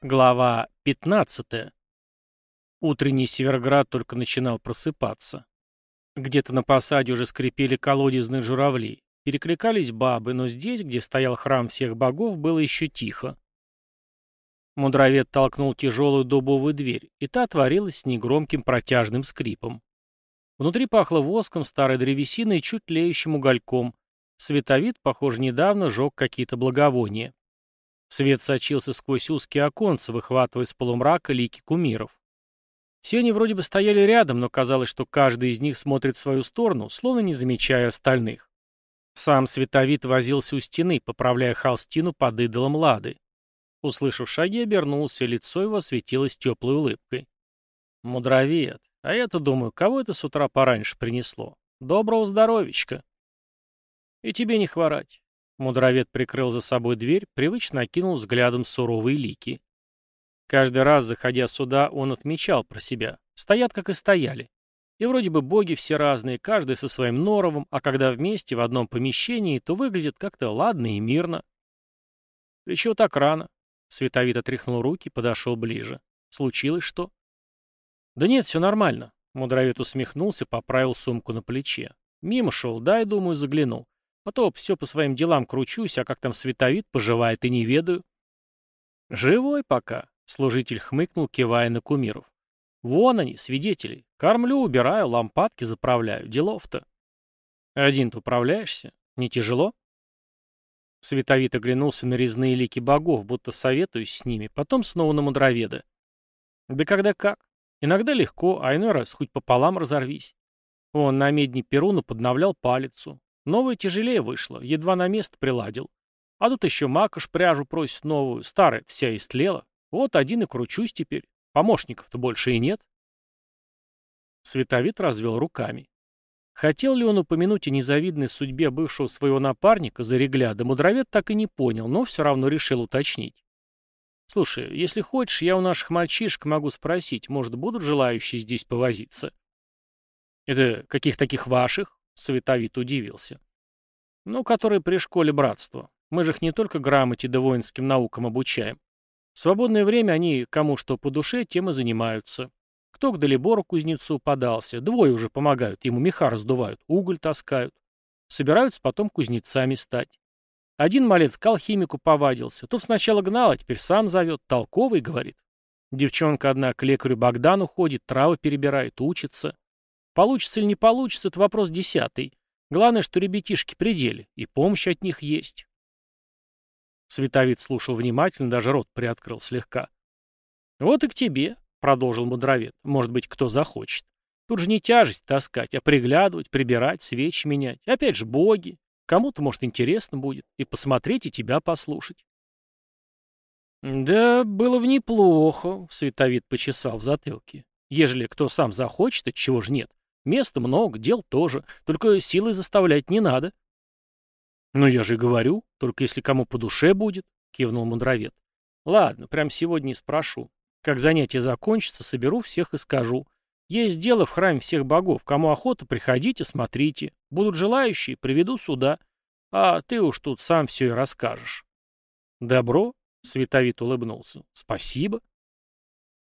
Глава 15. Утренний Северград только начинал просыпаться. Где-то на посаде уже скрипели колодезные журавли, перекликались бабы, но здесь, где стоял храм всех богов, было еще тихо. Мудровед толкнул тяжелую дубовую дверь, и та отворилась с негромким протяжным скрипом. Внутри пахло воском, старой древесиной и чуть тлеющим угольком. Световид, похоже, недавно жег какие-то благовония. Свет сочился сквозь узкие оконца, выхватывая из полумрака лики кумиров. Все они вроде бы стояли рядом, но казалось, что каждый из них смотрит в свою сторону, словно не замечая остальных. Сам Световид возился у стены, поправляя холстину под идолом Лады. Услышав шаги, обернулся, лицо его светилось теплой улыбкой. «Мудровед, а я-то думаю, кого это с утра пораньше принесло? Доброго здоровичка!» «И тебе не хворать. Мудровед прикрыл за собой дверь, привычно окинул взглядом суровые лики. Каждый раз, заходя сюда, он отмечал про себя. Стоят, как и стояли. И вроде бы боги все разные, каждый со своим норовом, а когда вместе в одном помещении, то выглядит как-то ладно и мирно. «Ты чего так рано?» Световид отряхнул руки, подошел ближе. «Случилось что?» «Да нет, все нормально». Мудровед усмехнулся, поправил сумку на плече. «Мимо шел, дай, думаю, загляну. А то все по своим делам кручусь, а как там световид поживает и не ведаю. Живой пока, служитель хмыкнул, кивая на кумиров. Вон они, свидетели. Кормлю, убираю, лампадки заправляю. Делов-то. Один-то управляешься? Не тяжело? Световид оглянулся на резные лики богов, будто советуюсь с ними, потом снова на мудроведа. Да когда как. Иногда легко, а иной раз хоть пополам разорвись. Он на медне Перуну подновлял палицу. Новое тяжелее вышло, едва на место приладил. А тут еще макаш пряжу просит новую, старая вся истлела. Вот один и кручусь теперь. Помощников-то больше и нет. Световид развел руками. Хотел ли он упомянуть о незавидной судьбе бывшего своего напарника, Зарегляда, мудровед так и не понял, но все равно решил уточнить. «Слушай, если хочешь, я у наших мальчишек могу спросить, может, будут желающие здесь повозиться?» «Это каких таких ваших?» Световит удивился. «Ну, которые при школе братства. Мы же их не только грамоте да воинским наукам обучаем. В свободное время они кому что по душе, тем и занимаются. Кто к Далибору кузнецу подался, двое уже помогают, ему меха раздувают, уголь таскают. Собираются потом кузнецами стать. Один малец к алхимику повадился. Тот сначала гнал, а теперь сам зовет, толковый, говорит. Девчонка одна к лекарю Богдану ходит, травы перебирает, учится. Получится или не получится, это вопрос десятый. Главное, что ребятишки пределе, и помощь от них есть. Световид слушал внимательно, даже рот приоткрыл слегка. «Вот и к тебе», — продолжил мудровед, — «может быть, кто захочет. Тут же не тяжесть таскать, а приглядывать, прибирать, свечи менять. Опять же, боги. Кому-то, может, интересно будет. И посмотреть, и тебя послушать». «Да, было бы неплохо», — Световид почесал в затылке. «Ежели кто сам захочет, от чего же нет. Места много, дел тоже, только силой заставлять не надо. «Ну я же говорю, только если кому по душе будет», — кивнул мудровед. «Ладно, прям сегодня и спрошу. Как занятие закончится, соберу всех и скажу. Есть дело в храме всех богов. Кому охота, приходите, смотрите. Будут желающие, приведу сюда. А ты уж тут сам все и расскажешь». «Добро», — Световит улыбнулся. «Спасибо».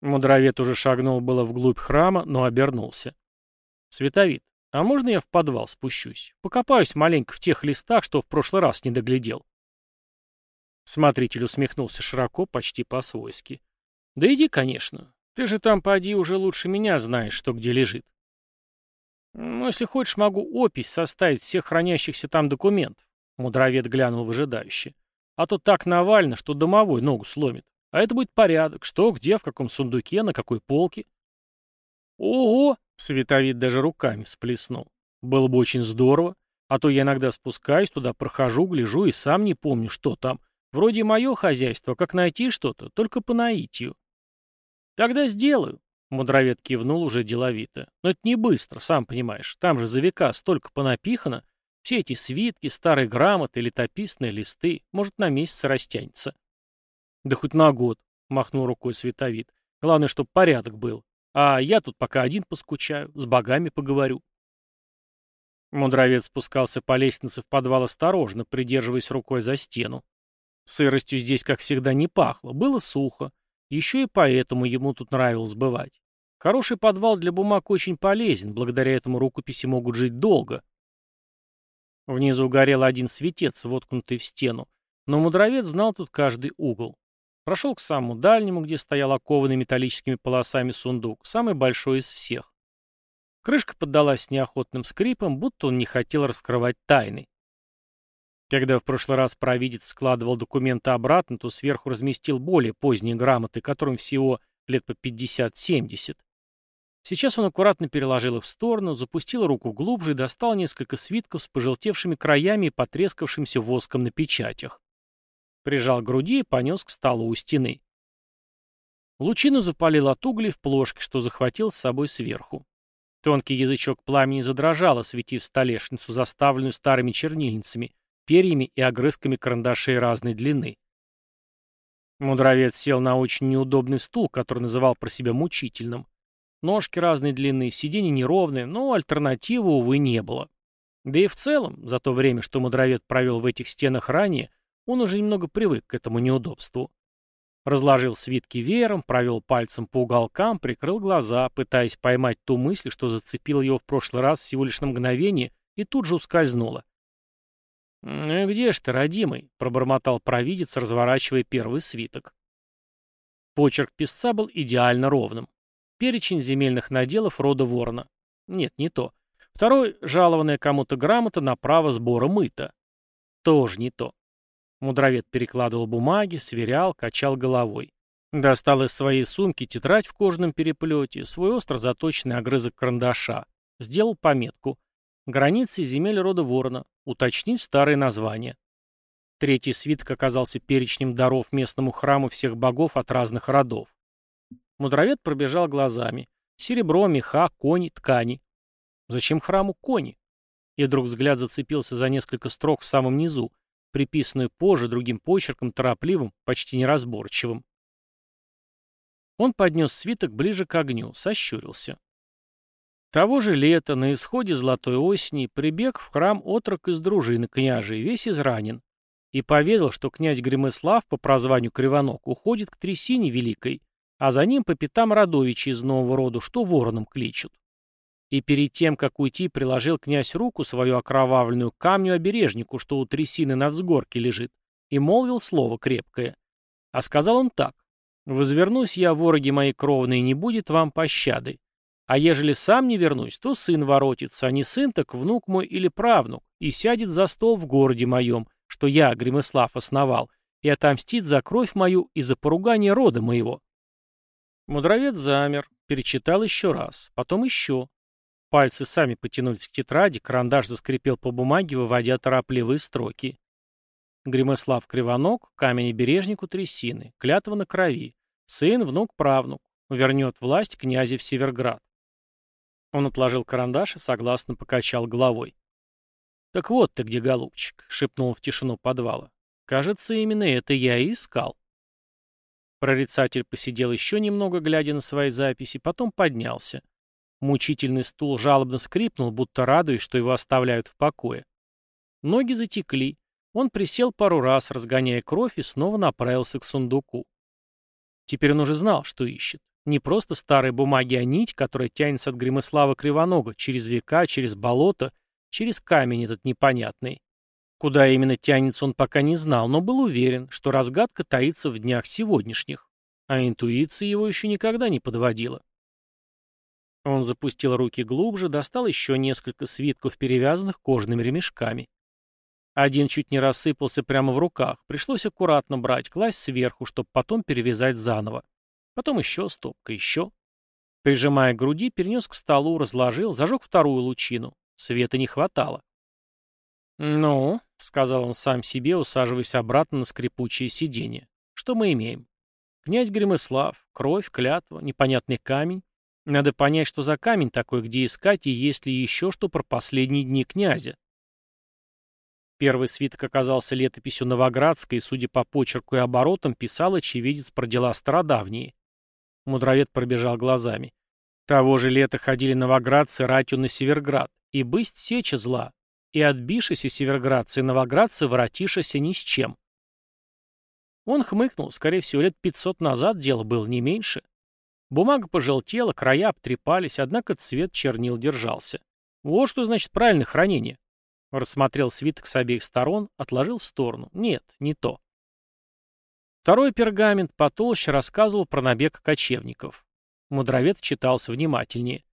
Мудровед уже шагнул было вглубь храма, но обернулся. «Световид, а можно я в подвал спущусь? Покопаюсь маленько в тех листах, что в прошлый раз не доглядел». Смотритель усмехнулся широко, почти по-свойски. «Да иди, конечно. Ты же там, поди, уже лучше меня знаешь, что где лежит. Ну, если хочешь, могу опись составить всех хранящихся там документов». Мудровед глянул выжидающе. «А то так навально, что домовой ногу сломит. А это будет порядок. Что, где, в каком сундуке, на какой полке». «Ого!» Световид даже руками всплеснул. Было бы очень здорово, а то я иногда спускаюсь туда, прохожу, гляжу и сам не помню, что там. Вроде мое хозяйство, как найти что-то, только по наитию. Тогда сделаю. Мудровед кивнул уже деловито. Но это не быстро, сам понимаешь. Там же за века столько понапихано. Все эти свитки, старые грамоты, летописные листы. Может, на месяц растянется. Да хоть на год, махнул рукой Световид. Главное, чтобы порядок был. А я тут пока один поскучаю, с богами поговорю. Мудровец спускался по лестнице в подвал осторожно, придерживаясь рукой за стену. Сыростью здесь, как всегда, не пахло, было сухо. Еще и поэтому ему тут нравилось бывать. Хороший подвал для бумаг очень полезен, благодаря этому рукописи могут жить долго. Внизу горел один светец, воткнутый в стену, но мудровец знал тут каждый угол. Прошел к самому дальнему, где стоял окованный металлическими полосами сундук, самый большой из всех. Крышка поддалась неохотным скрипом, будто он не хотел раскрывать тайны. Когда в прошлый раз провидец складывал документы обратно, то сверху разместил более поздние грамоты, которым всего лет по 50-70. Сейчас он аккуратно переложил их в сторону, запустил руку глубже и достал несколько свитков с пожелтевшими краями и потрескавшимся воском на печатях. Прижал к груди и понес к столу у стены. Лучину запалил от углей в плошке, что захватил с собой сверху. Тонкий язычок пламени задрожал, осветив столешницу, заставленную старыми чернильницами, перьями и огрызками карандашей разной длины. Мудровец сел на очень неудобный стул, который называл про себя мучительным. Ножки разной длины, сиденье неровное, но альтернативы, увы, не было. Да и в целом, за то время, что мудровед провел в этих стенах ранее, он уже немного привык к этому неудобству. Разложил свитки веером, провел пальцем по уголкам, прикрыл глаза, пытаясь поймать ту мысль, что зацепила его в прошлый раз всего лишь на мгновение, и тут же ускользнула. «Ну где ж ты, родимый?» — пробормотал провидец, разворачивая первый свиток. Почерк писца был идеально ровным. Перечень земельных наделов рода ворона. Нет, не то. Второй — жалованная кому-то грамота на право сбора мыта. Тоже не то. Мудровед перекладывал бумаги, сверял, качал головой. Достал из своей сумки тетрадь в кожаном переплете, свой остро заточенный огрызок карандаша. Сделал пометку. Границы земель рода ворона. Уточнить старые названия. Третий свиток оказался перечнем даров местному храму всех богов от разных родов. Мудровед пробежал глазами. Серебро, меха, кони, ткани. Зачем храму кони? И вдруг взгляд зацепился за несколько строк в самом низу, приписанную позже другим почерком, торопливым, почти неразборчивым. Он поднес свиток ближе к огню, сощурился. Того же лета, на исходе золотой осени, прибег в храм отрок из дружины княжей, весь изранен, и поведал, что князь Гремыслав по прозванию Кривонок уходит к трясине великой, а за ним по пятам родовичи из нового рода, что вороном кличут. И перед тем, как уйти, приложил князь руку свою окровавленную к камню обережнику, что у трясины на взгорке лежит, и молвил слово крепкое. А сказал он так. «Возвернусь я, вороги мои кровные, не будет вам пощады. А ежели сам не вернусь, то сын воротится, а не сын, так внук мой или правнук, и сядет за стол в городе моем, что я, Гремыслав, основал, и отомстит за кровь мою и за поругание рода моего. Мудровец замер, перечитал еще раз, потом еще. Пальцы сами потянулись к тетради, карандаш заскрипел по бумаге, выводя торопливые строки. Гремыслав Кривонок, камень бережнику трясины, клятва на крови, сын, внук, правнук, вернет власть князя в Северград. Он отложил карандаш и согласно покачал головой. «Так вот ты где, голубчик», — шепнул в тишину подвала. «Кажется, именно это я и искал». Прорицатель посидел еще немного, глядя на свои записи, потом поднялся. Мучительный стул жалобно скрипнул, будто радуясь, что его оставляют в покое. Ноги затекли. Он присел пару раз, разгоняя кровь, и снова направился к сундуку. Теперь он уже знал, что ищет. Не просто старые бумаги, а нить, которая тянется от Гремыслава Кривонога, через века, через болото, через камень этот непонятный. Куда именно тянется, он пока не знал, но был уверен, что разгадка таится в днях сегодняшних, а интуиция его еще никогда не подводила. Он запустил руки глубже, достал еще несколько свитков, перевязанных кожаными ремешками. Один чуть не рассыпался прямо в руках, пришлось аккуратно брать, класть сверху, чтобы потом перевязать заново. Потом еще стопка, еще. Прижимая к груди, перенес к столу, разложил, зажег вторую лучину. Света не хватало. «Ну», — сказал он сам себе, усаживаясь обратно на скрипучее сиденье, — «что мы имеем? Князь Гремыслав, кровь, клятва, непонятный камень. Надо понять, что за камень такой, где искать, и есть ли еще что про последние дни князя». Первый свиток оказался летописью Новоградской, и, судя по почерку и оборотам, писал очевидец про дела стародавние. Мудровед пробежал глазами. Того же лета ходили новоградцы ратью на Северград, и бысть сеча зла, и отбившись из северградцы и новоградцы воротишися ни с чем. Он хмыкнул, скорее всего, лет пятьсот назад дело было не меньше. Бумага пожелтела, края обтрепались, однако цвет чернил держался. Вот что значит правильное хранение. Рассмотрел свиток с обеих сторон, отложил в сторону. Нет, не то. Второй пергамент потолще рассказывал про набег кочевников. Мудровец читался внимательнее.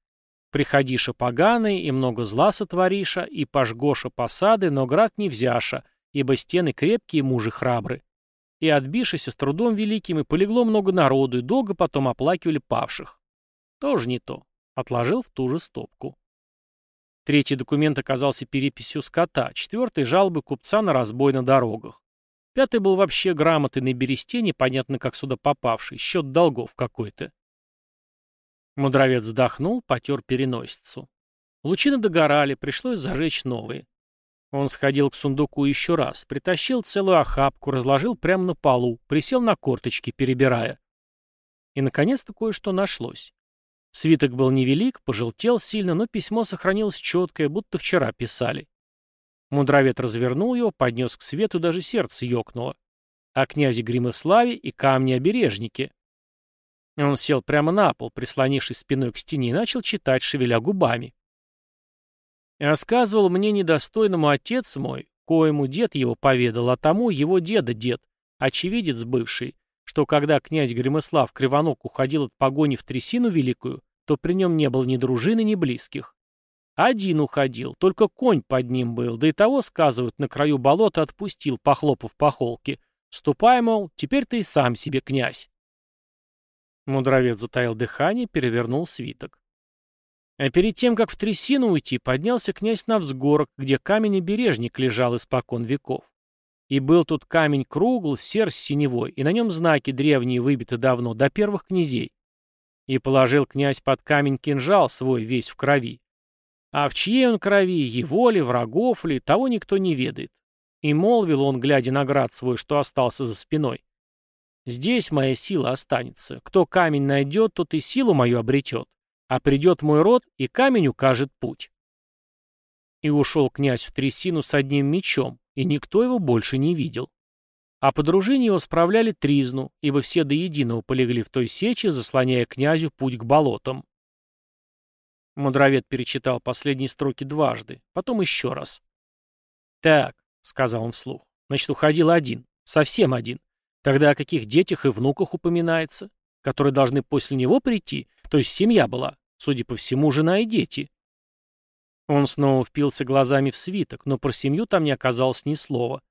«Приходиша поганый, и много зла сотвориша, и пожгоша посады, но град не взяша, ибо стены крепкие, мужи храбры. И отбившись с трудом великим, и полегло много народу, и долго потом оплакивали павших». Тоже не то. Отложил в ту же стопку. Третий документ оказался переписью скота, четвертый — жалобы купца на разбой на дорогах. Пятый был вообще грамотый на бересте, непонятно как сюда попавший, счет долгов какой-то. Мудровец вздохнул, потер переносицу. Лучины догорали, пришлось зажечь новые. Он сходил к сундуку еще раз, притащил целую охапку, разложил прямо на полу, присел на корточки, перебирая. И, наконец-то, кое-что нашлось. Свиток был невелик, пожелтел сильно, но письмо сохранилось четкое, будто вчера писали. Мудровед развернул его, поднес к свету, даже сердце ёкнуло. О князе Гримославе и камне-обережнике. Он сел прямо на пол, прислонившись спиной к стене, и начал читать, шевеля губами. И рассказывал мне недостойному отец мой, коему дед его поведал, а тому его деда дед, очевидец бывший, что когда князь Гримослав Кривонок уходил от погони в трясину великую, то при нем не было ни дружины, ни близких. Один уходил, только конь под ним был, да и того, сказывают, на краю болота отпустил, похлопав по холке. Ступай, мол, теперь ты и сам себе князь. Мудровец затаил дыхание, перевернул свиток. А перед тем, как в трясину уйти, поднялся князь на взгорок, где камень бережник лежал испокон веков. И был тут камень кругл, серс синевой, и на нем знаки древние выбиты давно, до первых князей. И положил князь под камень кинжал свой весь в крови, а в чьей он крови, его ли, врагов ли, того никто не ведает. И молвил он, глядя на град свой, что остался за спиной. Здесь моя сила останется. Кто камень найдет, тот и силу мою обретет. А придет мой род, и камень укажет путь. И ушел князь в трясину с одним мечом, и никто его больше не видел. А по дружине его справляли тризну, ибо все до единого полегли в той сече, заслоняя князю путь к болотам. Мудровед перечитал последние строки дважды, потом еще раз. «Так», — сказал он вслух, — «значит, уходил один, совсем один. Тогда о каких детях и внуках упоминается, которые должны после него прийти, то есть семья была, судя по всему, жена и дети». Он снова впился глазами в свиток, но про семью там не оказалось ни слова.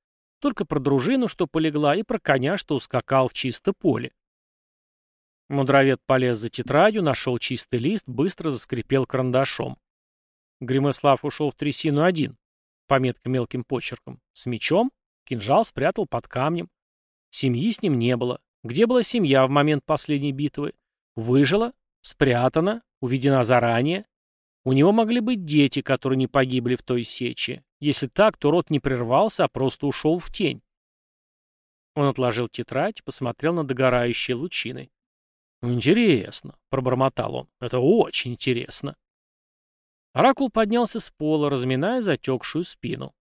Только про дружину, что полегла, и про коня, что ускакал в чисто поле. Мудровед полез за тетрадью, нашел чистый лист, быстро заскрипел карандашом. Гримослав ушел в трясину один, пометка мелким почерком, с мечом, кинжал спрятал под камнем. Семьи с ним не было. Где была семья в момент последней битвы? Выжила? Спрятана? Уведена заранее? У него могли быть дети, которые не погибли в той сече. Если так, то род не прервался, а просто ушел в тень. Он отложил тетрадь, посмотрел на догорающие лучины. «Интересно», — пробормотал он, — «это очень интересно». Оракул поднялся с пола, разминая затекшую спину.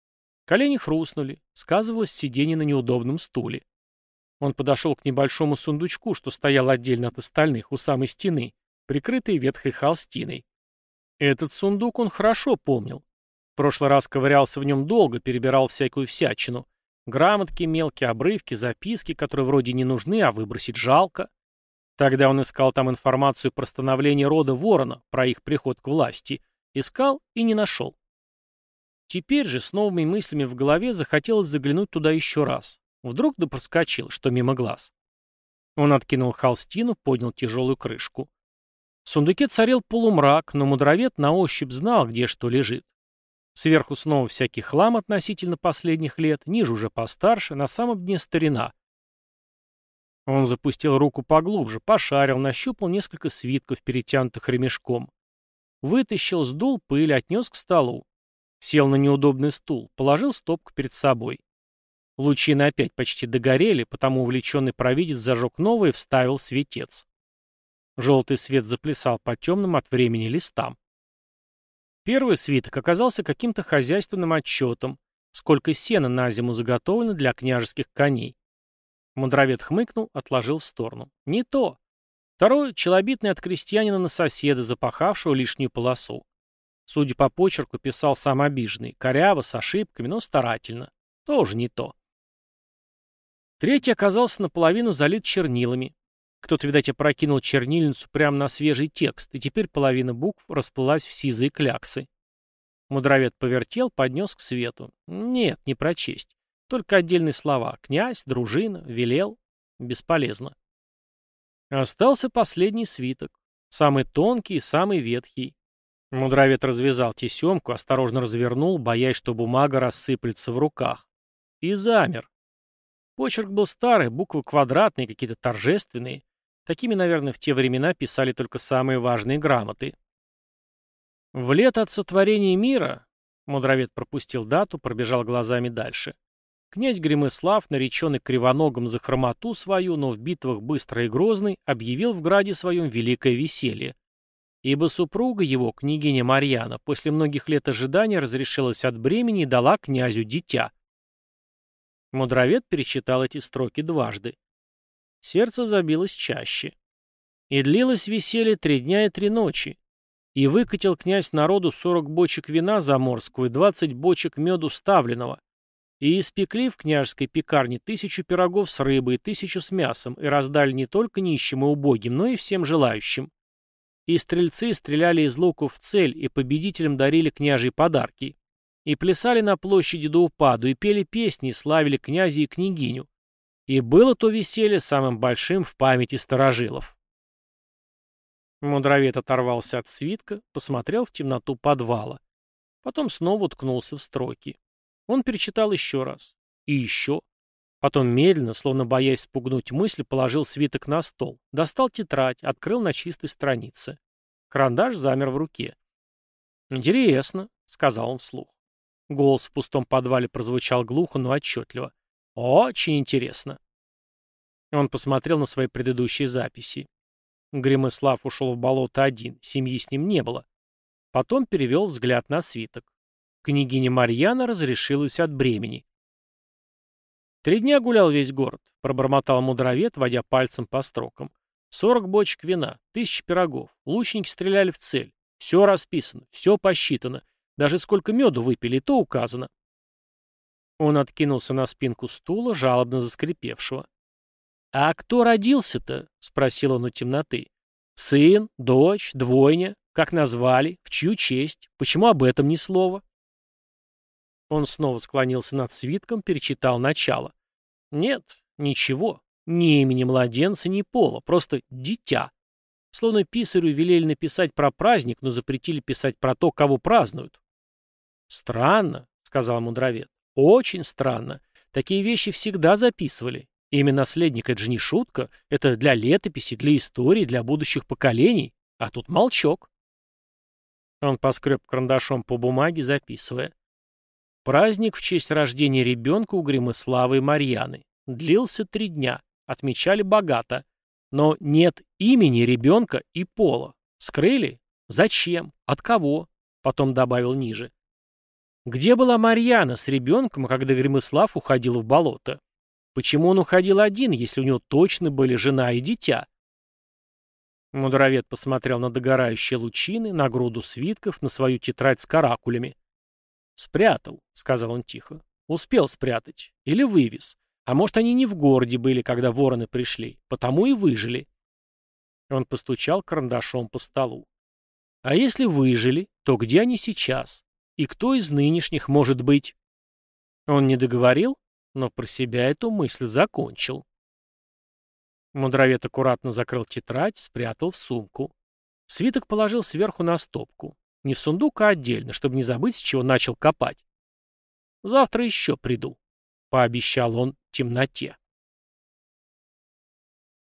Колени хрустнули, сказывалось сидение на неудобном стуле. Он подошел к небольшому сундучку, что стоял отдельно от остальных, у самой стены, прикрытой ветхой холстиной. Этот сундук он хорошо помнил. В прошлый раз ковырялся в нем долго, перебирал всякую всячину. Грамотки, мелкие обрывки, записки, которые вроде не нужны, а выбросить жалко. Тогда он искал там информацию про становление рода Ворона, про их приход к власти. Искал и не нашел. Теперь же с новыми мыслями в голове захотелось заглянуть туда еще раз. Вдруг да проскочил, что мимо глаз. Он откинул холстину, поднял тяжелую крышку. В сундуке царил полумрак, но мудровед на ощупь знал, где что лежит. Сверху снова всякий хлам относительно последних лет, ниже уже постарше, на самом дне старина. Он запустил руку поглубже, пошарил, нащупал несколько свитков, перетянутых ремешком. Вытащил, сдул пыль, отнес к столу. Сел на неудобный стул, положил стопку перед собой. Лучины опять почти догорели, потому увлеченный провидец зажег новый и вставил светец. Желтый свет заплясал по темным от времени листам. Первый свиток оказался каким-то хозяйственным отчетом, сколько сена на зиму заготовлено для княжеских коней. Мудровед хмыкнул, отложил в сторону. Не то. Второй — челобитный от крестьянина на соседа, запахавшего лишнюю полосу. Судя по почерку, писал сам обиженный. Коряво, с ошибками, но старательно. Тоже не то. Третий оказался наполовину залит чернилами. Кто-то, видать, опрокинул чернильницу прямо на свежий текст, и теперь половина букв расплылась в сизые кляксы. Мудровед повертел, поднес к свету. Нет, не прочесть. Только отдельные слова. Князь, дружина, велел. Бесполезно. Остался последний свиток. Самый тонкий и самый ветхий. Мудровед развязал тесемку, осторожно развернул, боясь, что бумага рассыплется в руках. И замер. Почерк был старый, буквы квадратные, какие-то торжественные. Такими, наверное, в те времена писали только самые важные грамоты. В лето от сотворения мира, мудровед пропустил дату, пробежал глазами дальше. Князь Гремыслав, нареченный кривоногом за хромоту свою, но в битвах быстрый и грозный, объявил в граде своем великое веселье. Ибо супруга его, княгиня Марьяна, после многих лет ожидания разрешилась от бремени и дала князю дитя. Мудровед перечитал эти строки дважды. Сердце забилось чаще. И длилось веселье три дня и три ночи. И выкатил князь народу сорок бочек вина заморского и двадцать бочек меду ставленного. И испекли в княжеской пекарне тысячу пирогов с рыбой и тысячу с мясом, и раздали не только нищим и убогим, но и всем желающим. И стрельцы стреляли из луков в цель, и победителям дарили княжьи подарки. И плясали на площади до упаду, и пели песни, и славили князя и княгиню. И было то веселье самым большим в памяти старожилов. Мудровед оторвался от свитка, посмотрел в темноту подвала. Потом снова уткнулся в строки. Он перечитал еще раз. И еще. Потом медленно, словно боясь спугнуть мысль, положил свиток на стол, достал тетрадь, открыл на чистой странице. Карандаш замер в руке. «Интересно», — сказал он вслух. Голос в пустом подвале прозвучал глухо, но отчетливо. Очень интересно. Он посмотрел на свои предыдущие записи. Гремыслав ушел в болото один, семьи с ним не было. Потом перевел взгляд на свиток. Княгиня Марьяна разрешилась от бремени. Три дня гулял весь город, пробормотал мудровед, водя пальцем по строкам. Сорок бочек вина, тысячи пирогов, лучники стреляли в цель. Все расписано, все посчитано. Даже сколько меду выпили, то указано. Он откинулся на спинку стула, жалобно заскрипевшего. «А кто родился-то?» — спросил он у темноты. «Сын, дочь, двойня? Как назвали? В чью честь? Почему об этом ни слова?» Он снова склонился над свитком, перечитал начало. «Нет, ничего. Ни имени младенца, ни пола. Просто дитя. Словно писарю велели написать про праздник, но запретили писать про то, кого празднуют». «Странно», — сказал мудровед. Очень странно. Такие вещи всегда записывали. Имя наследника — это же не шутка. Это для летописи, для истории, для будущих поколений. А тут молчок. Он поскреб карандашом по бумаге, записывая. Праздник в честь рождения ребенка у Гримыславы и Марьяны. Длился три дня. Отмечали богато. Но нет имени ребенка и пола. Скрыли? Зачем? От кого? Потом добавил ниже. Где была Марьяна с ребенком, когда Гремыслав уходил в болото? Почему он уходил один, если у него точно были жена и дитя? Мудровед посмотрел на догорающие лучины, на груду свитков, на свою тетрадь с каракулями. «Спрятал», — сказал он тихо. «Успел спрятать. Или вывез. А может, они не в городе были, когда вороны пришли. Потому и выжили». Он постучал карандашом по столу. «А если выжили, то где они сейчас? И кто из нынешних может быть? Он не договорил, но про себя эту мысль закончил. Мудровед аккуратно закрыл тетрадь, спрятал в сумку. Свиток положил сверху на стопку. Не в сундук, а отдельно, чтобы не забыть, с чего начал копать. «Завтра еще приду», — пообещал он темноте.